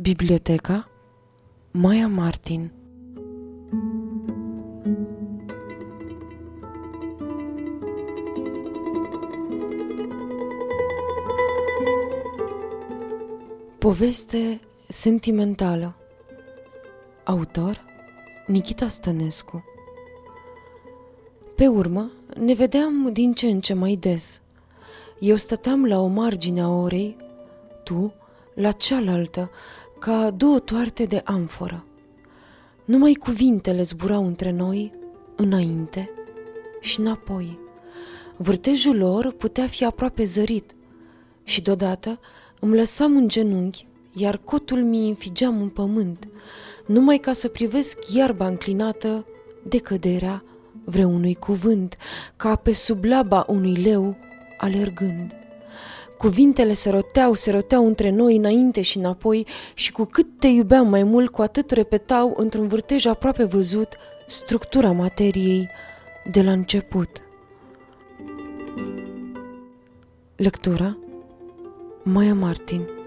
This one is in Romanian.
Biblioteca Maia Martin. Poveste sentimentală. Autor Nikita Stănescu. Pe urmă, ne vedeam din ce în ce mai des. Eu stăteam la o margine a orei, tu la cealaltă, ca două toarte de amforă. Numai cuvintele zburau între noi, înainte și înapoi. Vârtejul lor putea fi aproape zărit și deodată îmi lăsam în genunchi, iar cotul mi înfigeam în pământ, numai ca să privesc iarba înclinată de căderea vreunui cuvânt, ca pe sub laba unui leu alergând. Cuvintele se roteau, se roteau între noi înainte și înapoi și cu cât te iubeam mai mult, cu atât repetau într-un vârtej aproape văzut structura materiei de la început. Lectura Maya Martin